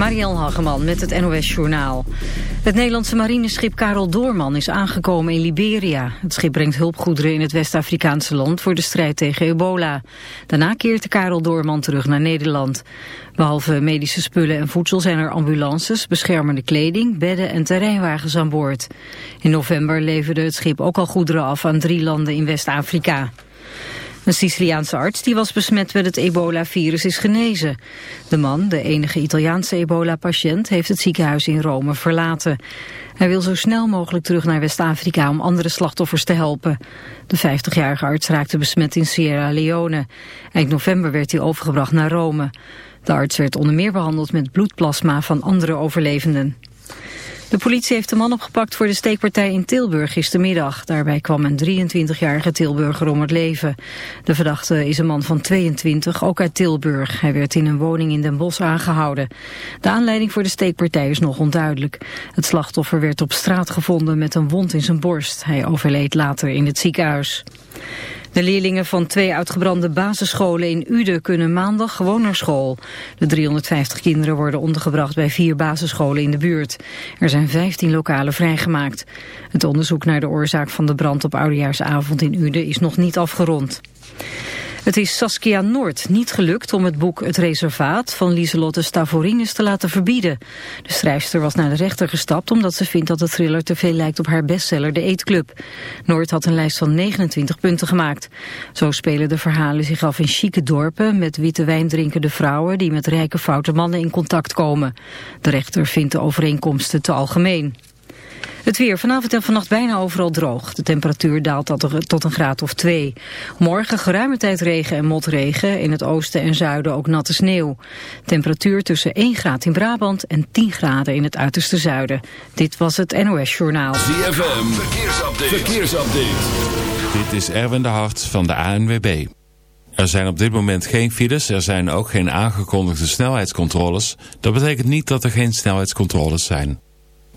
Marielle Hageman met het NOS Journaal. Het Nederlandse marineschip Karel Doorman is aangekomen in Liberia. Het schip brengt hulpgoederen in het West-Afrikaanse land voor de strijd tegen ebola. Daarna keert de Karel Doorman terug naar Nederland. Behalve medische spullen en voedsel zijn er ambulances, beschermende kleding, bedden en terreinwagens aan boord. In november leverde het schip ook al goederen af aan drie landen in West-Afrika. Een Siciliaanse arts die was besmet met het ebola-virus is genezen. De man, de enige Italiaanse ebola-patiënt, heeft het ziekenhuis in Rome verlaten. Hij wil zo snel mogelijk terug naar West-Afrika om andere slachtoffers te helpen. De 50-jarige arts raakte besmet in Sierra Leone. Eind november werd hij overgebracht naar Rome. De arts werd onder meer behandeld met bloedplasma van andere overlevenden. De politie heeft de man opgepakt voor de steekpartij in Tilburg gistermiddag. Daarbij kwam een 23-jarige Tilburger om het leven. De verdachte is een man van 22, ook uit Tilburg. Hij werd in een woning in Den Bosch aangehouden. De aanleiding voor de steekpartij is nog onduidelijk. Het slachtoffer werd op straat gevonden met een wond in zijn borst. Hij overleed later in het ziekenhuis. De leerlingen van twee uitgebrande basisscholen in Uden kunnen maandag gewoon naar school. De 350 kinderen worden ondergebracht bij vier basisscholen in de buurt. Er zijn 15 lokalen vrijgemaakt. Het onderzoek naar de oorzaak van de brand op Oudejaarsavond in Uden is nog niet afgerond. Het is Saskia Noord niet gelukt om het boek Het Reservaat van Lieselotte Stavorines te laten verbieden. De schrijfster was naar de rechter gestapt omdat ze vindt dat de thriller te veel lijkt op haar bestseller De Eetclub. Noord had een lijst van 29 punten gemaakt. Zo spelen de verhalen zich af in chique dorpen met witte wijn drinkende vrouwen die met rijke foute mannen in contact komen. De rechter vindt de overeenkomsten te algemeen. Het weer vanavond en vannacht bijna overal droog. De temperatuur daalt tot een graad of twee. Morgen geruime tijd regen en motregen. In het oosten en zuiden ook natte sneeuw. Temperatuur tussen 1 graad in Brabant en 10 graden in het uiterste zuiden. Dit was het NOS Journaal. ZFM, verkeersupdate. verkeersupdate. Dit is Erwin de Hart van de ANWB. Er zijn op dit moment geen files, er zijn ook geen aangekondigde snelheidscontroles. Dat betekent niet dat er geen snelheidscontroles zijn.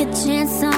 a chance on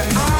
where I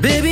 baby,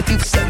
If you've said